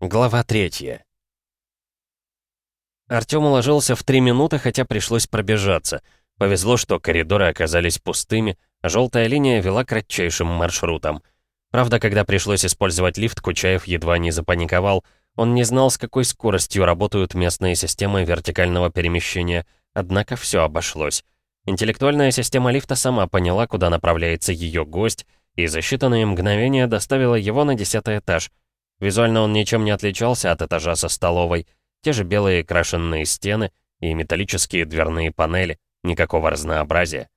Глава третья. Артём уложился в три минуты, хотя пришлось пробежаться. Повезло, что коридоры оказались пустыми, а желтая линия вела кратчайшим маршрутом. Правда, когда пришлось использовать лифт, Кучаев едва не запаниковал. Он не знал, с какой скоростью работают местные системы вертикального перемещения, однако все обошлось. Интеллектуальная система лифта сама поняла, куда направляется ее гость, и за считанные мгновения доставила его на десятый этаж. Визуально он ничем не отличался от этажа со столовой. Те же белые крашенные стены и металлические дверные панели. Никакого разнообразия.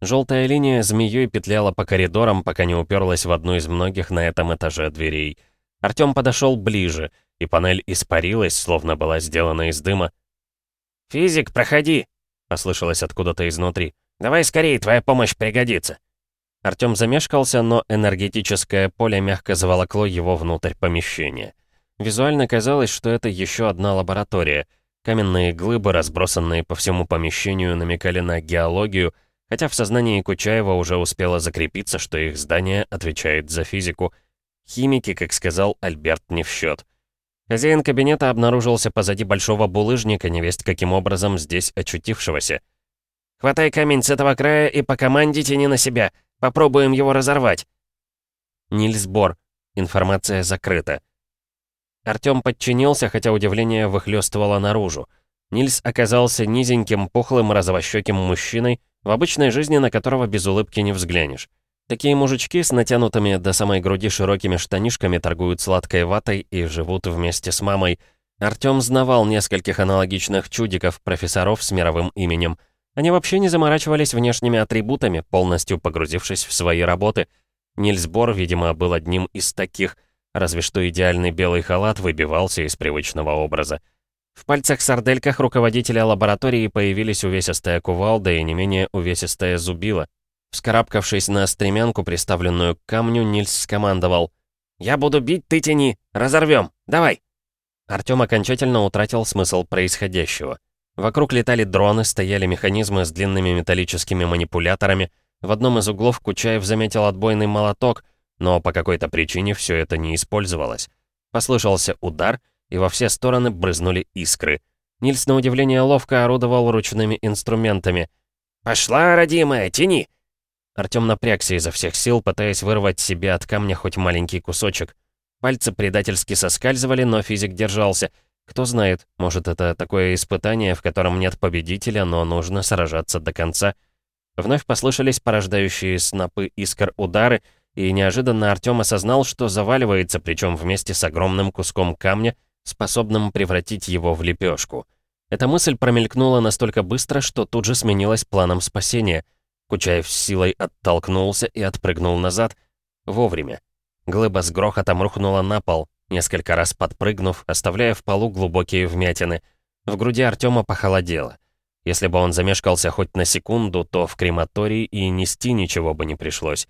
Желтая линия змеей петляла по коридорам, пока не уперлась в одну из многих на этом этаже дверей. Артём подошел ближе, и панель испарилась, словно была сделана из дыма. «Физик, проходи!» — послышалось откуда-то изнутри. «Давай скорее, твоя помощь пригодится!» Артём замешкался, но энергетическое поле мягко заволокло его внутрь помещения. Визуально казалось, что это еще одна лаборатория. Каменные глыбы, разбросанные по всему помещению, намекали на геологию, хотя в сознании Кучаева уже успело закрепиться, что их здание отвечает за физику. Химики, как сказал Альберт, не в счет. Хозяин кабинета обнаружился позади большого булыжника, невесть каким образом здесь очутившегося. «Хватай камень с этого края и по команде тяни на себя. Попробуем его разорвать». Нильс Бор. Информация закрыта. Артём подчинился, хотя удивление выхлёстывало наружу. Нильс оказался низеньким, пухлым, розовощёким мужчиной, в обычной жизни на которого без улыбки не взглянешь. Такие мужички с натянутыми до самой груди широкими штанишками торгуют сладкой ватой и живут вместе с мамой. Артём знавал нескольких аналогичных чудиков, профессоров с мировым именем — они вообще не заморачивались внешними атрибутами, полностью погрузившись в свои работы. Нильс Бор, видимо, был одним из таких, разве что идеальный белый халат выбивался из привычного образа. В пальцах-сардельках руководителя лаборатории появились увесистая кувалда и не менее увесистая зубила. Вскарабкавшись на стремянку, приставленную к камню, Нильс скомандовал. «Я буду бить, ты тяни! Разорвем! Давай!» Артём окончательно утратил смысл происходящего. Вокруг летали дроны, стояли механизмы с длинными металлическими манипуляторами. В одном из углов Кучаев заметил отбойный молоток, но по какой-то причине все это не использовалось. Послышался удар, и во все стороны брызнули искры. Нильс, на удивление, ловко орудовал ручными инструментами. «Пошла, родимая, тяни!» Артём напрягся изо всех сил, пытаясь вырвать себе от камня хоть маленький кусочек. Пальцы предательски соскальзывали, но физик держался — кто знает, может, это такое испытание, в котором нет победителя, но нужно сражаться до конца. Вновь послышались порождающие снопы искр удары, и неожиданно Артём осознал, что заваливается, причем вместе с огромным куском камня, способным превратить его в лепешку. Эта мысль промелькнула настолько быстро, что тут же сменилась планом спасения. Кучаев с силой оттолкнулся и отпрыгнул назад. Вовремя. Глыба с грохотом рухнула на пол, несколько раз подпрыгнув, оставляя в полу глубокие вмятины. В груди Артема похолодело. Если бы он замешкался хоть на секунду, то в крематории и нести ничего бы не пришлось.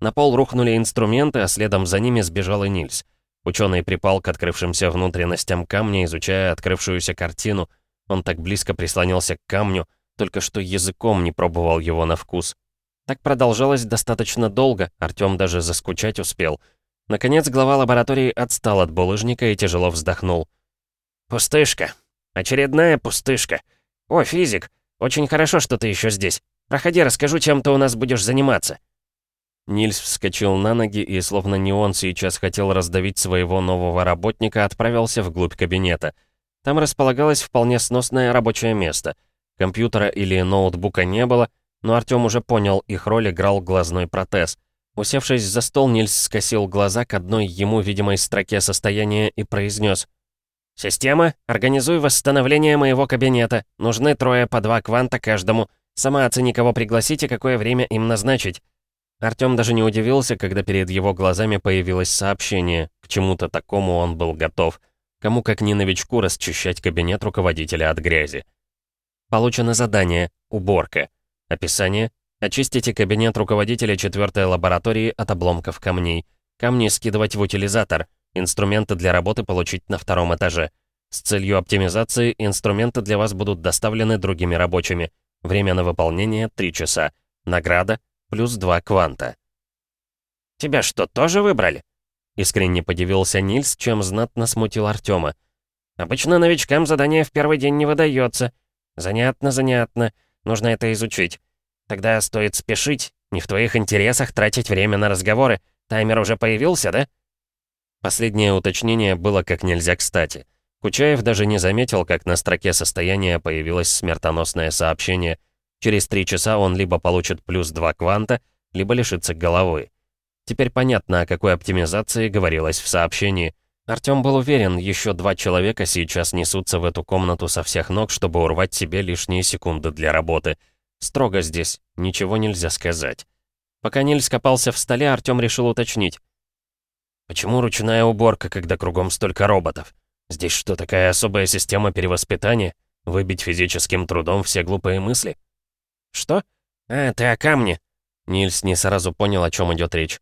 На пол рухнули инструменты, а следом за ними сбежал и Нильс. Ученый припал к открывшимся внутренностям камня, изучая открывшуюся картину. Он так близко прислонился к камню, только что языком не пробовал его на вкус. Так продолжалось достаточно долго, Артём даже заскучать успел — Наконец, глава лаборатории отстал от булыжника и тяжело вздохнул. «Пустышка. Очередная пустышка. О, физик, очень хорошо, что ты еще здесь. Проходи, расскажу, чем ты у нас будешь заниматься». Нильс вскочил на ноги и, словно не он сейчас хотел раздавить своего нового работника, отправился вглубь кабинета. Там располагалось вполне сносное рабочее место. Компьютера или ноутбука не было, но Артём уже понял, их роль играл глазной протез — Усевшись за стол, Нильс скосил глаза к одной ему видимой строке состояния и произнес. «Система, организуй восстановление моего кабинета. Нужны трое по два кванта каждому. Сама оцени, кого пригласить и какое время им назначить». Артём даже не удивился, когда перед его глазами появилось сообщение. К чему-то такому он был готов. Кому как не новичку расчищать кабинет руководителя от грязи. Получено задание «Уборка». Описание Очистите кабинет руководителя четвертой лаборатории от обломков камней. Камни скидывать в утилизатор. Инструменты для работы получить на втором этаже. С целью оптимизации инструменты для вас будут доставлены другими рабочими. Время на выполнение 3 часа. Награда плюс 2 кванта. «Тебя что, тоже выбрали?» Искренне подивился Нильс, чем знатно смутил Артема. «Обычно новичкам задание в первый день не выдается. Занятно, занятно. Нужно это изучить. Тогда стоит спешить. Не в твоих интересах тратить время на разговоры. Таймер уже появился, да?» Последнее уточнение было как нельзя кстати. Кучаев даже не заметил, как на строке состояния появилось смертоносное сообщение. Через три часа он либо получит плюс два кванта, либо лишится головы. Теперь понятно, о какой оптимизации говорилось в сообщении. Артём был уверен, еще два человека сейчас несутся в эту комнату со всех ног, чтобы урвать себе лишние секунды для работы. Строго здесь, ничего нельзя сказать. Пока Нильс копался в столе, Артём решил уточнить. «Почему ручная уборка, когда кругом столько роботов? Здесь что, такая особая система перевоспитания? Выбить физическим трудом все глупые мысли?» «Что? А, ты о камне?» Нильс не сразу понял, о чем идет речь.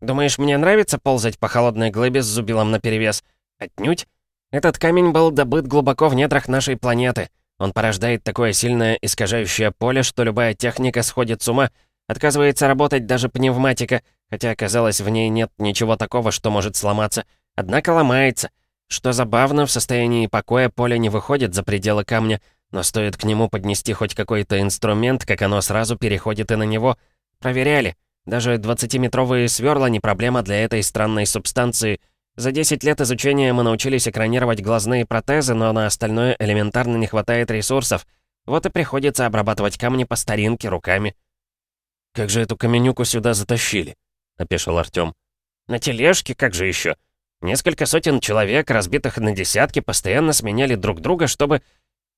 «Думаешь, мне нравится ползать по холодной глыбе с зубилом наперевес? Отнюдь. Этот камень был добыт глубоко в недрах нашей планеты. Он порождает такое сильное искажающее поле, что любая техника сходит с ума, отказывается работать даже пневматика, хотя, оказалось, в ней нет ничего такого, что может сломаться. Однако ломается. Что забавно, в состоянии покоя поле не выходит за пределы камня, но стоит к нему поднести хоть какой-то инструмент, как оно сразу переходит и на него. Проверяли. Даже 20-метровые сверла не проблема для этой странной субстанции. За 10 лет изучения мы научились экранировать глазные протезы, но на остальное элементарно не хватает ресурсов. Вот и приходится обрабатывать камни по старинке руками. «Как же эту каменюку сюда затащили?» — опешил Артём. «На тележке, как же еще? Несколько сотен человек, разбитых на десятки, постоянно сменяли друг друга, чтобы...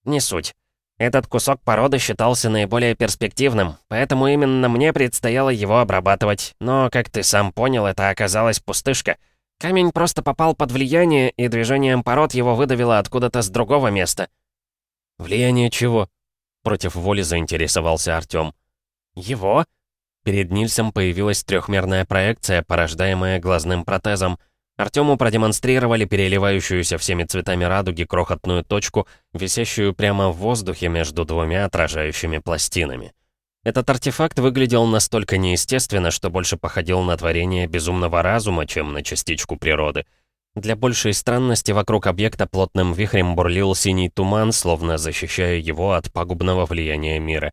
Не суть. Этот кусок породы считался наиболее перспективным, поэтому именно мне предстояло его обрабатывать. Но, как ты сам понял, это оказалась пустышка. Камень просто попал под влияние, и движением пород его выдавило откуда-то с другого места. «Влияние чего?» Против воли заинтересовался Артём. «Его?» Перед Нильсом появилась трехмерная проекция, порождаемая глазным протезом — Артему продемонстрировали переливающуюся всеми цветами радуги крохотную точку, висящую прямо в воздухе между двумя отражающими пластинами. Этот артефакт выглядел настолько неестественно, что больше походил на творение безумного разума, чем на частичку природы. Для большей странности вокруг объекта плотным вихрем бурлил синий туман, словно защищая его от пагубного влияния мира.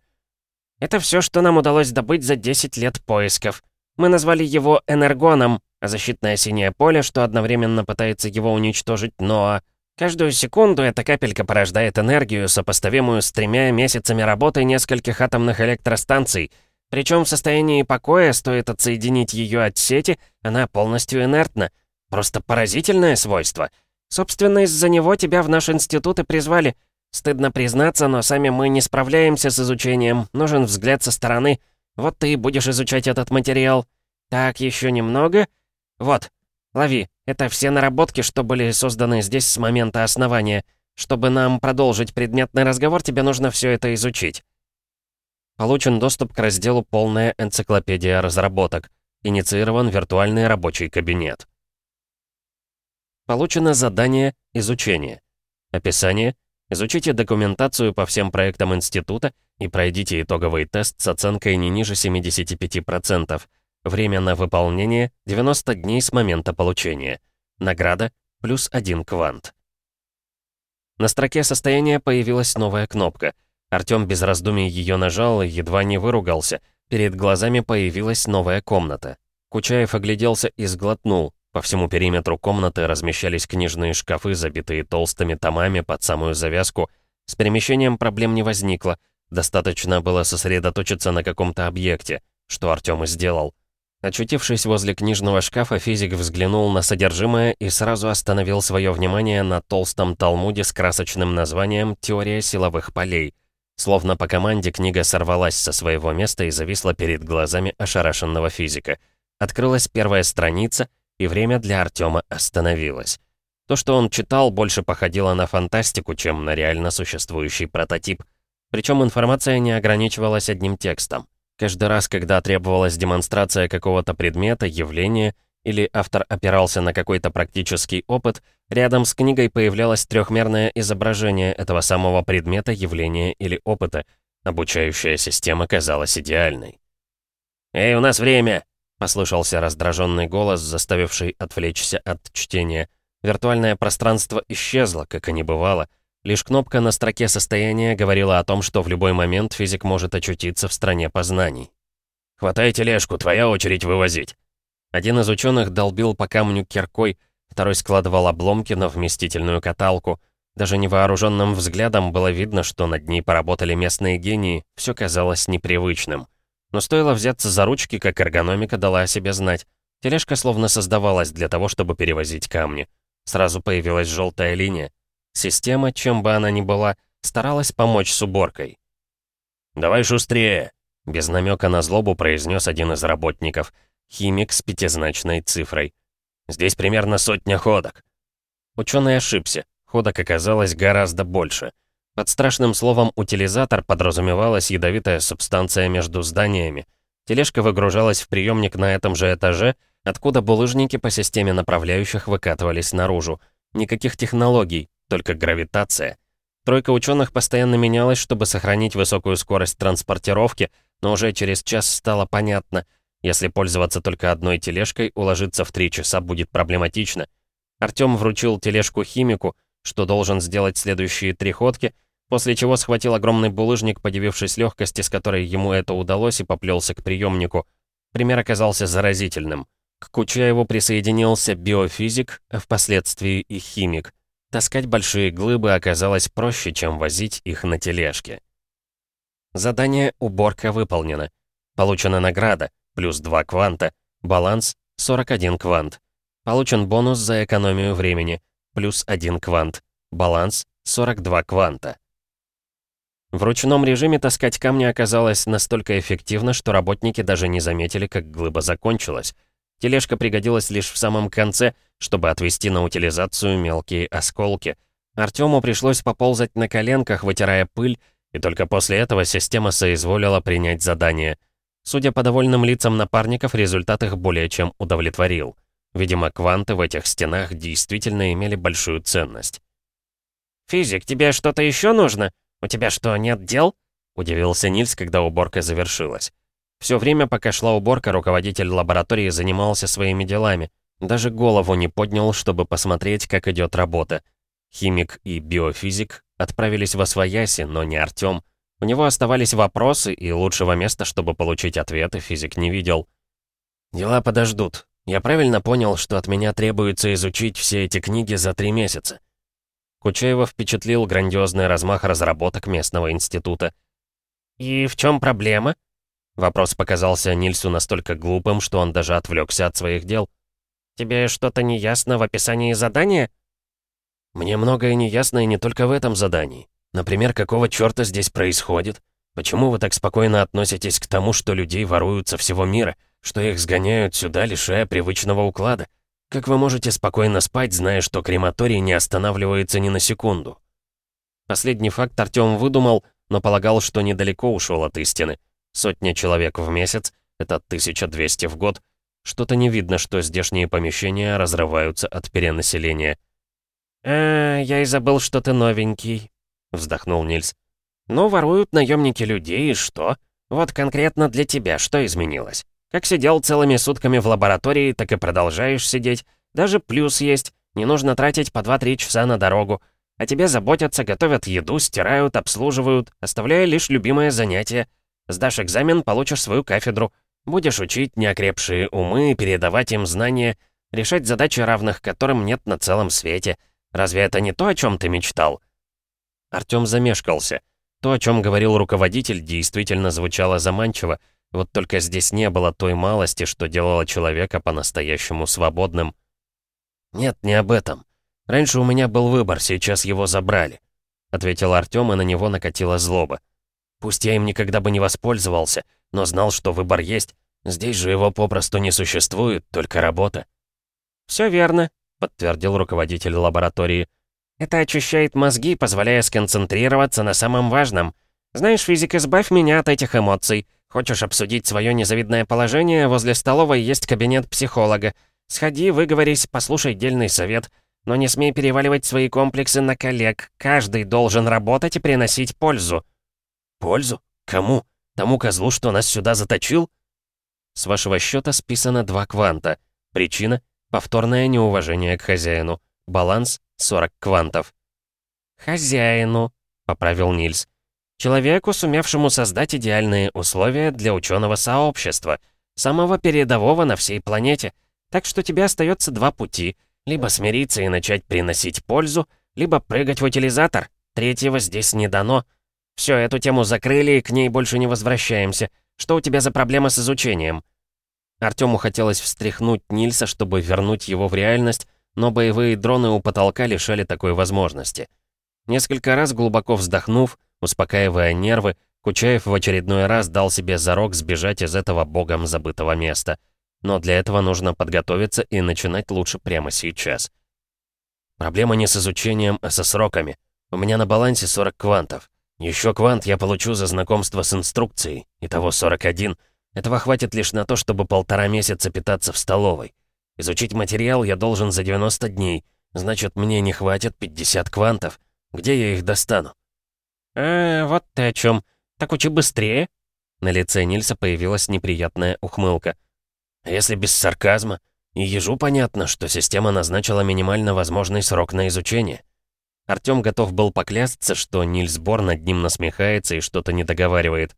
«Это все, что нам удалось добыть за 10 лет поисков. Мы назвали его Энергоном, а защитное синее поле, что одновременно пытается его уничтожить Ноа. Каждую секунду эта капелька порождает энергию, сопоставимую с тремя месяцами работы нескольких атомных электростанций. Причем в состоянии покоя стоит отсоединить ее от сети, она полностью инертна. Просто поразительное свойство. Собственно, из-за него тебя в наш институт и призвали. Стыдно признаться, но сами мы не справляемся с изучением. Нужен взгляд со стороны. Вот ты и будешь изучать этот материал. Так, еще немного — вот, лови. Это все наработки, что были созданы здесь с момента основания. Чтобы нам продолжить предметный разговор, тебе нужно все это изучить. Получен доступ к разделу «Полная энциклопедия разработок». Инициирован виртуальный рабочий кабинет. Получено задание «Изучение». Описание. Изучите документацию по всем проектам института и пройдите итоговый тест с оценкой не ниже 75%. Время на выполнение — 90 дней с момента получения. Награда — плюс 1 квант. На строке состояния появилась новая кнопка. Артём без раздумий её нажал и едва не выругался. Перед глазами появилась новая комната. Кучаев огляделся и сглотнул. По всему периметру комнаты размещались книжные шкафы, забитые толстыми томами под самую завязку. С перемещением проблем не возникло. Достаточно было сосредоточиться на каком-то объекте, что Артём и сделал. Очутившись возле книжного шкафа, физик взглянул на содержимое и сразу остановил свое внимание на толстом талмуде с красочным названием «Теория силовых полей». Словно по команде книга сорвалась со своего места и зависла перед глазами ошарашенного физика. Открылась первая страница, и время для Артема остановилось. То, что он читал, больше походило на фантастику, чем на реально существующий прототип. Причем информация не ограничивалась одним текстом. Каждый раз, когда требовалась демонстрация какого-то предмета, явления, или автор опирался на какой-то практический опыт, рядом с книгой появлялось трехмерное изображение этого самого предмета, явления или опыта. Обучающая система казалась идеальной. «Эй, у нас время!» Послышался раздраженный голос, заставивший отвлечься от чтения. Виртуальное пространство исчезло, как и не бывало. Лишь кнопка на строке состояния говорила о том, что в любой момент физик может очутиться в стране познаний. «Хватай тележку, твоя очередь вывозить». Один из ученых долбил по камню киркой, второй складывал обломки на вместительную каталку. Даже невооруженным взглядом было видно, что над ней поработали местные гении, все казалось непривычным. Но стоило взяться за ручки, как эргономика дала о себе знать. Тележка словно создавалась для того, чтобы перевозить камни. Сразу появилась желтая линия. Система, чем бы она ни была, старалась помочь с уборкой. «Давай шустрее!» — без намека на злобу произнес один из работников. Химик с пятизначной цифрой. «Здесь примерно сотня ходок». Ученый ошибся. Ходок оказалось гораздо больше. Под страшным словом «утилизатор» подразумевалась ядовитая субстанция между зданиями. Тележка выгружалась в приемник на этом же этаже, откуда булыжники по системе направляющих выкатывались наружу. Никаких технологий, только гравитация. Тройка ученых постоянно менялась, чтобы сохранить высокую скорость транспортировки, но уже через час стало понятно, если пользоваться только одной тележкой, уложиться в три часа будет проблематично. Артём вручил тележку химику, что должен сделать следующие три ходки, после чего схватил огромный булыжник, подивившись легкости, с которой ему это удалось, и поплелся к приемнику. Пример оказался заразительным. К Кучаеву присоединился биофизик, а впоследствии и химик. Таскать большие глыбы оказалось проще, чем возить их на тележке. Задание «Уборка» выполнено. Получена награда, плюс 2 кванта, баланс 41 квант. Получен бонус за экономию времени, плюс 1 квант, баланс 42 кванта. В ручном режиме таскать камни оказалось настолько эффективно, что работники даже не заметили, как глыба закончилась. Тележка пригодилась лишь в самом конце, чтобы отвести на утилизацию мелкие осколки. Артему пришлось поползать на коленках, вытирая пыль, и только после этого система соизволила принять задание. Судя по довольным лицам напарников, результат их более чем удовлетворил. Видимо, кванты в этих стенах действительно имели большую ценность. «Физик, тебе что-то еще нужно?» «У тебя что, нет дел?» — удивился Нильс, когда уборка завершилась. Все время, пока шла уборка, руководитель лаборатории занимался своими делами. Даже голову не поднял, чтобы посмотреть, как идет работа. Химик и биофизик отправились в Освояси, но не Артём. У него оставались вопросы, и лучшего места, чтобы получить ответы, физик не видел. «Дела подождут. Я правильно понял, что от меня требуется изучить все эти книги за три месяца?» Кучаева впечатлил грандиозный размах разработок местного института. «И в чем проблема?» Вопрос показался Нильсу настолько глупым, что он даже отвлекся от своих дел. «Тебе что-то не ясно в описании задания?» «Мне многое не ясно и не только в этом задании. Например, какого черта здесь происходит? Почему вы так спокойно относитесь к тому, что людей воруют со всего мира, что их сгоняют сюда, лишая привычного уклада? Как вы можете спокойно спать, зная, что крематорий не останавливается ни на секунду? Последний факт Артём выдумал, но полагал, что недалеко ушел от истины. Сотня человек в месяц — это 1200 в год. Что-то не видно, что здешние помещения разрываются от перенаселения. «А, я и забыл, что ты новенький», — вздохнул Нильс. «Ну, воруют наемники людей, и что? Вот конкретно для тебя что изменилось?» Как сидел целыми сутками в лаборатории, так и продолжаешь сидеть. Даже плюс есть. Не нужно тратить по 2-3 часа на дорогу. О тебе заботятся, готовят еду, стирают, обслуживают, оставляя лишь любимое занятие. Сдашь экзамен, получишь свою кафедру. Будешь учить неокрепшие умы, передавать им знания, решать задачи, равных которым нет на целом свете. Разве это не то, о чем ты мечтал?» Артём замешкался. То, о чем говорил руководитель, действительно звучало заманчиво, вот только здесь не было той малости, что делало человека по-настоящему свободным. «Нет, не об этом. Раньше у меня был выбор, сейчас его забрали», — ответил Артём, и на него накатила злоба. «Пусть я им никогда бы не воспользовался, но знал, что выбор есть. Здесь же его попросту не существует, только работа». «Всё верно», — подтвердил руководитель лаборатории. «Это очищает мозги, позволяя сконцентрироваться на самом важном. Знаешь, физик, избавь меня от этих эмоций. Хочешь обсудить свое незавидное положение? Возле столовой есть кабинет психолога. Сходи, выговорись, послушай дельный совет. Но не смей переваливать свои комплексы на коллег. Каждый должен работать и приносить пользу». «Пользу? Кому? Тому козлу, что нас сюда заточил?» С вашего счета списано два кванта. Причина — повторное неуважение к хозяину. Баланс — 40 квантов. «Хозяину», — поправил Нильс. «Человеку, сумевшему создать идеальные условия для ученого сообщества, самого передового на всей планете. Так что тебе остается два пути. Либо смириться и начать приносить пользу, либо прыгать в утилизатор. Третьего здесь не дано. Все, эту тему закрыли и к ней больше не возвращаемся. Что у тебя за проблема с изучением?» Артему хотелось встряхнуть Нильса, чтобы вернуть его в реальность, но боевые дроны у потолка лишали такой возможности. Несколько раз глубоко вздохнув, успокаивая нервы, Кучаев в очередной раз дал себе зарок сбежать из этого богом забытого места. Но для этого нужно подготовиться и начинать лучше прямо сейчас. Проблема не с изучением, а со сроками. У меня на балансе 40 квантов. Еще квант я получу за знакомство с инструкцией. Итого 41. Этого хватит лишь на то, чтобы полтора месяца питаться в столовой. Изучить материал я должен за 90 дней. Значит, мне не хватит 50 квантов. Где я их достану? «Э, вот ты о чем. Так учи быстрее». На лице Нильса появилась неприятная ухмылка. «А если без сарказма? И ежу понятно, что система назначила минимально возможный срок на изучение. Артём готов был поклясться, что Нильс Бор над ним насмехается и что-то не договаривает.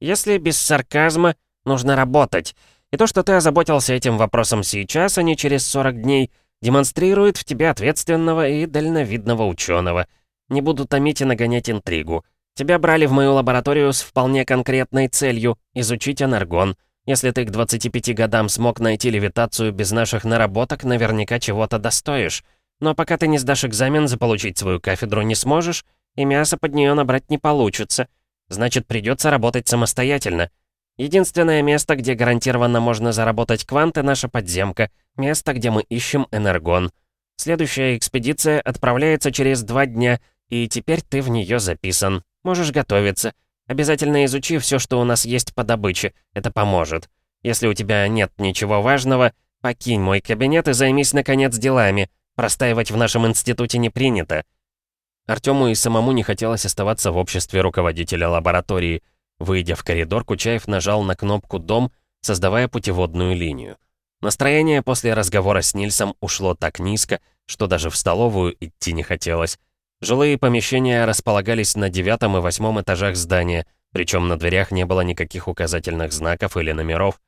«Если без сарказма, нужно работать. И то, что ты озаботился этим вопросом сейчас, а не через 40 дней, демонстрирует в тебе ответственного и дальновидного ученого. Не буду томить и нагонять интригу. Тебя брали в мою лабораторию с вполне конкретной целью — изучить анаргон. Если ты к 25 годам смог найти левитацию без наших наработок, наверняка чего-то достоишь. Но пока ты не сдашь экзамен, заполучить свою кафедру не сможешь, и мясо под нее набрать не получится. Значит, придется работать самостоятельно. Единственное место, где гарантированно можно заработать кванты, наша подземка. Место, где мы ищем энергон. Следующая экспедиция отправляется через два дня, и теперь ты в нее записан. Можешь готовиться. Обязательно изучи все, что у нас есть по добыче. Это поможет. Если у тебя нет ничего важного, покинь мой кабинет и займись, наконец, делами. Простаивать в нашем институте не принято». Артему и самому не хотелось оставаться в обществе руководителя лаборатории. Выйдя в коридор, Кучаев нажал на кнопку «Дом», создавая путеводную линию. Настроение после разговора с Нильсом ушло так низко, что даже в столовую идти не хотелось. Жилые помещения располагались на девятом и восьмом этажах здания, причем на дверях не было никаких указательных знаков или номеров.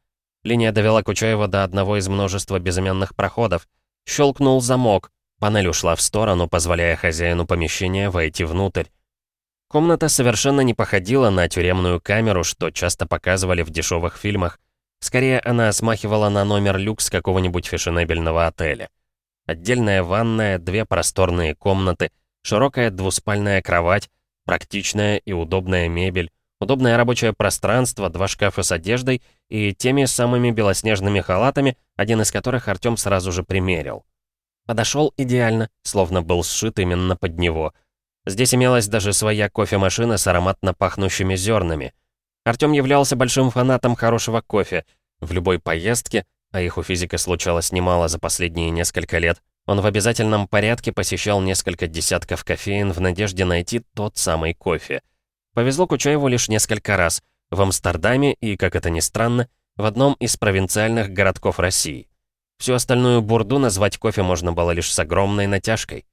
Линия довела Кучаева до одного из множества безымянных проходов. Щелкнул замок. Панель ушла в сторону, позволяя хозяину помещения войти внутрь. Комната совершенно не походила на тюремную камеру, что часто показывали в дешевых фильмах. Скорее, она смахивала на номер люкс какого-нибудь фешенебельного отеля. Отдельная ванная, две просторные комнаты, широкая двуспальная кровать, практичная и удобная мебель, удобное рабочее пространство, два шкафа с одеждой и теми самыми белоснежными халатами, один из которых Артём сразу же примерил. Подошел идеально, словно был сшит именно под него. Здесь имелась даже своя кофемашина с ароматно пахнущими зернами. Артём являлся большим фанатом хорошего кофе. В любой поездке, а их у физика случалось немало за последние несколько лет, он в обязательном порядке посещал несколько десятков кофеин в надежде найти тот самый кофе — Повезло Кучаеву лишь несколько раз. В Амстердаме и, как это ни странно, в одном из провинциальных городков России. Всю остальную бурду назвать кофе можно было лишь с огромной натяжкой.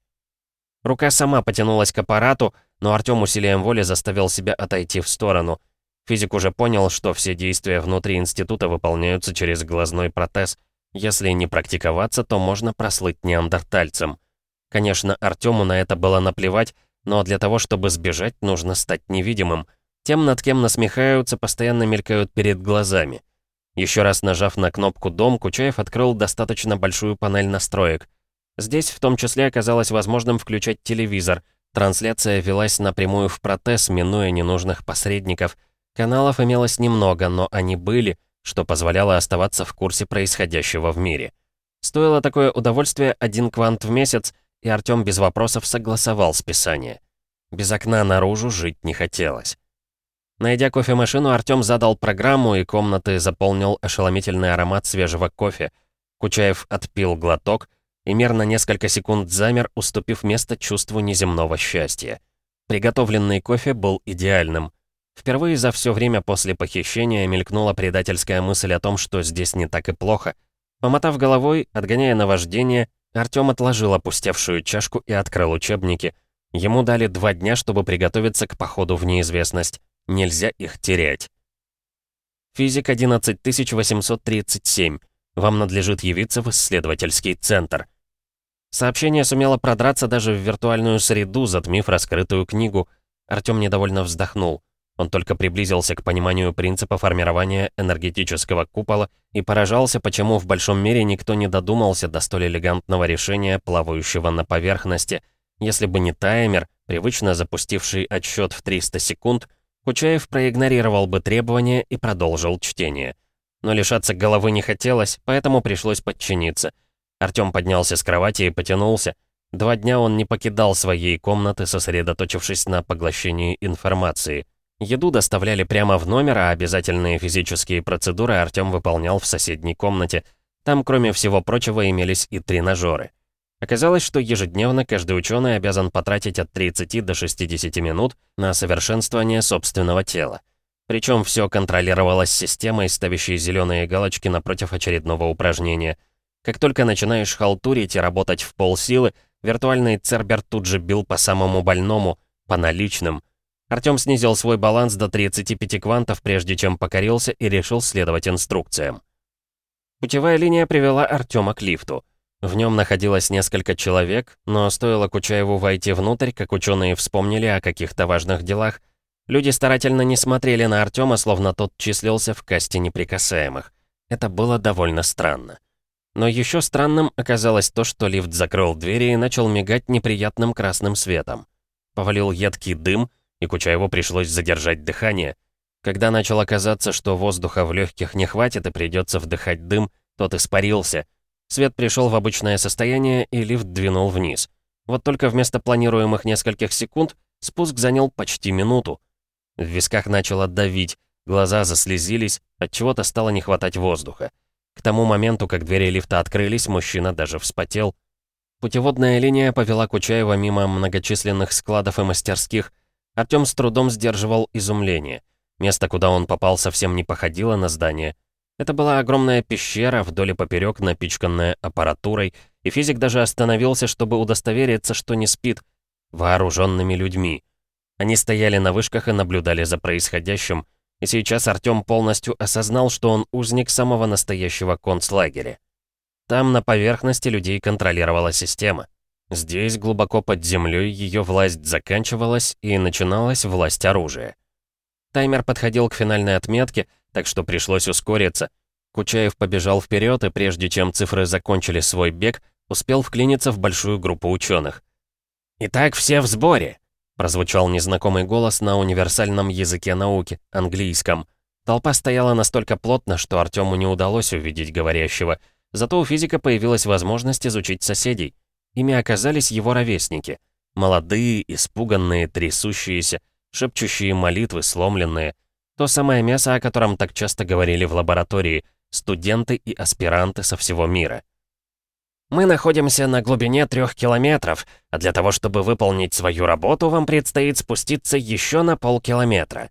Рука сама потянулась к аппарату, но Артём усилием воли заставил себя отойти в сторону. Физик уже понял, что все действия внутри института выполняются через глазной протез. Если не практиковаться, то можно прослыть неандертальцем. Конечно, Артёму на это было наплевать, но для того, чтобы сбежать, нужно стать невидимым. Тем, над кем насмехаются, постоянно мелькают перед глазами. Еще раз нажав на кнопку «Дом», Кучаев открыл достаточно большую панель настроек. Здесь в том числе оказалось возможным включать телевизор. Трансляция велась напрямую в протез, минуя ненужных посредников. Каналов имелось немного, но они были, что позволяло оставаться в курсе происходящего в мире. Стоило такое удовольствие один квант в месяц, и Артём без вопросов согласовал списание. Без окна наружу жить не хотелось. Найдя кофемашину, Артём задал программу, и комнаты заполнил ошеломительный аромат свежего кофе. Кучаев отпил глоток и мерно несколько секунд замер, уступив место чувству неземного счастья. Приготовленный кофе был идеальным. Впервые за все время после похищения мелькнула предательская мысль о том, что здесь не так и плохо. Помотав головой, отгоняя наваждение, Артём отложил опустевшую чашку и открыл учебники. Ему дали два дня, чтобы приготовиться к походу в неизвестность. Нельзя их терять. Физик 11837. Вам надлежит явиться в исследовательский центр. Сообщение сумело продраться даже в виртуальную среду, затмив раскрытую книгу. Артём недовольно вздохнул. Он только приблизился к пониманию принципа формирования энергетического купола и поражался, почему в большом мире никто не додумался до столь элегантного решения, плавающего на поверхности. Если бы не таймер, привычно запустивший отсчет в 300 секунд, Кучаев проигнорировал бы требования и продолжил чтение. Но лишаться головы не хотелось, поэтому пришлось подчиниться. Артём поднялся с кровати и потянулся. Два дня он не покидал своей комнаты, сосредоточившись на поглощении информации. Еду доставляли прямо в номер, а обязательные физические процедуры Артём выполнял в соседней комнате. Там, кроме всего прочего, имелись и тренажеры. Оказалось, что ежедневно каждый ученый обязан потратить от 30 до 60 минут на совершенствование собственного тела. Причем все контролировалось системой, ставящей зеленые галочки напротив очередного упражнения. Как только начинаешь халтурить и работать в полсилы, виртуальный Цербер тут же бил по самому больному, по наличным – Артём снизил свой баланс до 35 квантов, прежде чем покорился и решил следовать инструкциям. Путевая линия привела Артёма к лифту. В нем находилось несколько человек, но стоило Кучаеву войти внутрь, как ученые вспомнили о каких-то важных делах. Люди старательно не смотрели на Артёма, словно тот числился в касте неприкасаемых. Это было довольно странно. Но еще странным оказалось то, что лифт закрыл двери и начал мигать неприятным красным светом. Повалил едкий дым — и Кучаеву пришлось задержать дыхание. Когда начало казаться, что воздуха в легких не хватит и придется вдыхать дым, тот испарился. Свет пришел в обычное состояние, и лифт двинул вниз. Вот только вместо планируемых нескольких секунд спуск занял почти минуту. В висках начало давить, глаза заслезились, от чего-то стало не хватать воздуха. К тому моменту, как двери лифта открылись, мужчина даже вспотел. Путеводная линия повела Кучаева мимо многочисленных складов и мастерских, Артём с трудом сдерживал изумление. Место, куда он попал, совсем не походило на здание. Это была огромная пещера, вдоль и поперёк напичканная аппаратурой, и физик даже остановился, чтобы удостовериться, что не спит, вооруженными людьми. Они стояли на вышках и наблюдали за происходящим, и сейчас Артём полностью осознал, что он узник самого настоящего концлагеря. Там на поверхности людей контролировала система. Здесь, глубоко под землей, ее власть заканчивалась и начиналась власть оружия. Таймер подходил к финальной отметке, так что пришлось ускориться. Кучаев побежал вперед, и прежде чем цифры закончили свой бег, успел вклиниться в большую группу ученых. «Итак, все в сборе!» — прозвучал незнакомый голос на универсальном языке науки, английском. Толпа стояла настолько плотно, что Артему не удалось увидеть говорящего, зато у физика появилась возможность изучить соседей. Ими оказались его ровесники. Молодые, испуганные, трясущиеся, шепчущие молитвы, сломленные. То самое мясо, о котором так часто говорили в лаборатории, студенты и аспиранты со всего мира. «Мы находимся на глубине трех километров, а для того, чтобы выполнить свою работу, вам предстоит спуститься еще на полкилометра»,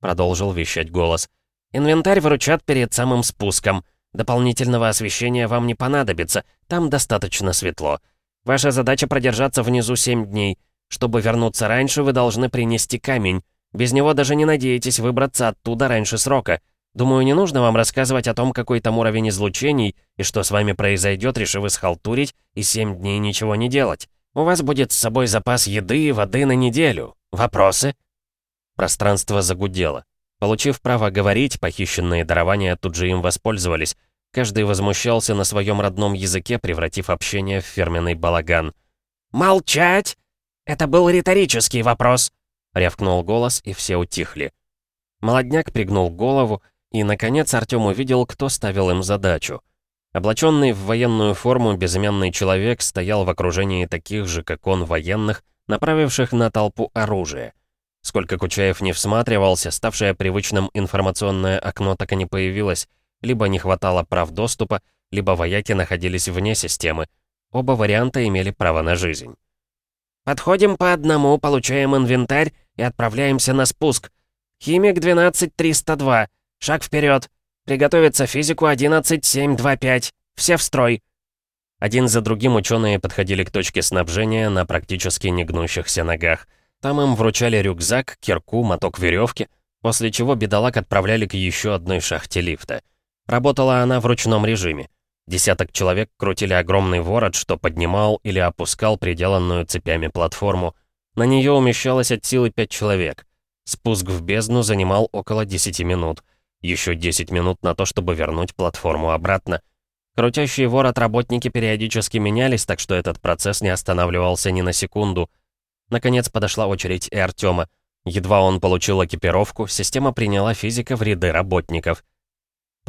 продолжил вещать голос. «Инвентарь выручат перед самым спуском. Дополнительного освещения вам не понадобится, там достаточно светло. Ваша задача продержаться внизу 7 дней. Чтобы вернуться раньше, вы должны принести камень. Без него даже не надеетесь выбраться оттуда раньше срока. Думаю, не нужно вам рассказывать о том, какой там уровень излучений и что с вами произойдет, решив исхалтурить и 7 дней ничего не делать. У вас будет с собой запас еды и воды на неделю. Вопросы?» Пространство загудело. Получив право говорить, похищенные дарования тут же им воспользовались. Каждый возмущался на своем родном языке, превратив общение в фирменный балаган. «Молчать! Это был риторический вопрос!» — рявкнул голос, и все утихли. Молодняк пригнул голову, и, наконец, Артём увидел, кто ставил им задачу. Облаченный в военную форму безымянный человек стоял в окружении таких же, как он, военных, направивших на толпу оружие. Сколько Кучаев не всматривался, ставшее привычным информационное окно так и не появилось, либо не хватало прав доступа, либо вояки находились вне системы. Оба варианта имели право на жизнь. «Подходим по одному, получаем инвентарь и отправляемся на спуск. «Химик 12302. Шаг вперед. Приготовиться физику 11725. Все в строй». Один за другим ученые подходили к точке снабжения на практически негнущихся ногах. Там им вручали рюкзак, кирку, моток веревки, после чего бедолаг отправляли к еще одной шахте лифта. Работала она в ручном режиме. Десяток человек крутили огромный ворот, что поднимал или опускал приделанную цепями платформу. На нее умещалось от силы пять человек. Спуск в бездну занимал около 10 минут. Еще 10 минут на то, чтобы вернуть платформу обратно. Крутящий ворот работники периодически менялись, так что этот процесс не останавливался ни на секунду. Наконец подошла очередь и Артема. Едва он получил экипировку, система приняла физика в ряды работников.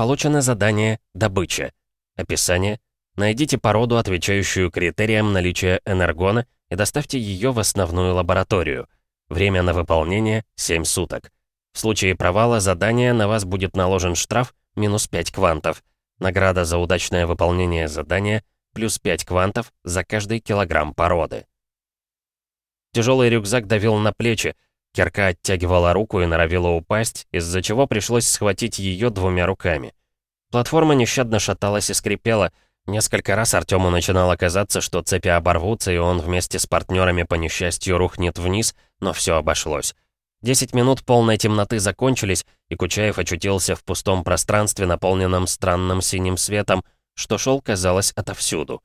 Получено задание «Добыча». Описание. Найдите породу, отвечающую критериям наличия энергона, и доставьте ее в основную лабораторию. Время на выполнение — 7 суток. В случае провала задания на вас будет наложен штраф минус 5 квантов. Награда за удачное выполнение задания плюс 5 квантов за каждый килограмм породы. Тяжелый рюкзак давил на плечи, кирка оттягивала руку и норовила упасть, из-за чего пришлось схватить ее двумя руками. Платформа нещадно шаталась и скрипела. Несколько раз Артему начинало казаться, что цепи оборвутся, и он вместе с партнерами по несчастью рухнет вниз, но все обошлось. Десять минут полной темноты закончились, и Кучаев очутился в пустом пространстве, наполненном странным синим светом, что шел, казалось, отовсюду.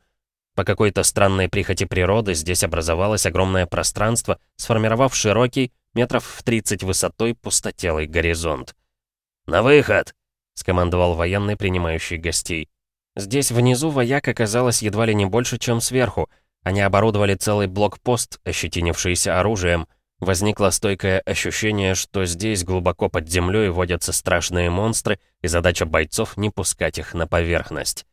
По какой-то странной прихоти природы здесь образовалось огромное пространство, сформировав широкий, метров в 30 высотой, пустотелый горизонт. «На выход!» — скомандовал военный, принимающий гостей. Здесь внизу вояк оказалось едва ли не больше, чем сверху. Они оборудовали целый блокпост, ощетинившийся оружием. Возникло стойкое ощущение, что здесь глубоко под землей водятся страшные монстры, и задача бойцов не пускать их на поверхность.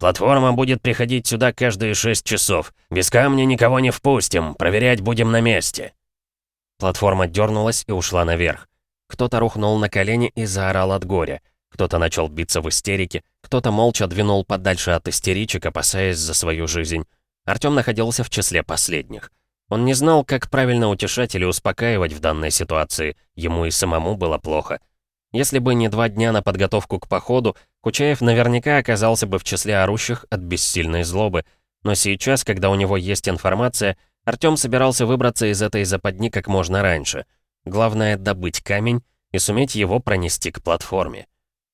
«Платформа будет приходить сюда каждые шесть часов. Без камня никого не впустим, проверять будем на месте». Платформа дернулась и ушла наверх. Кто-то рухнул на колени и заорал от горя. Кто-то начал биться в истерике, кто-то молча двинул подальше от истеричек, опасаясь за свою жизнь. Артём находился в числе последних. Он не знал, как правильно утешать или успокаивать в данной ситуации. Ему и самому было плохо. Если бы не два дня на подготовку к походу, Кучаев наверняка оказался бы в числе орущих от бессильной злобы. Но сейчас, когда у него есть информация, Артём собирался выбраться из этой западни как можно раньше — Главное — добыть камень и суметь его пронести к платформе.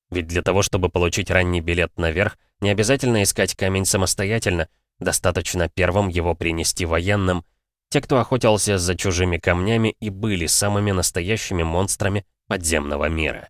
Ведь для того, чтобы получить ранний билет наверх, не обязательно искать камень самостоятельно, достаточно первым его принести военным. Те, кто охотился за чужими камнями и были самыми настоящими монстрами подземного мира.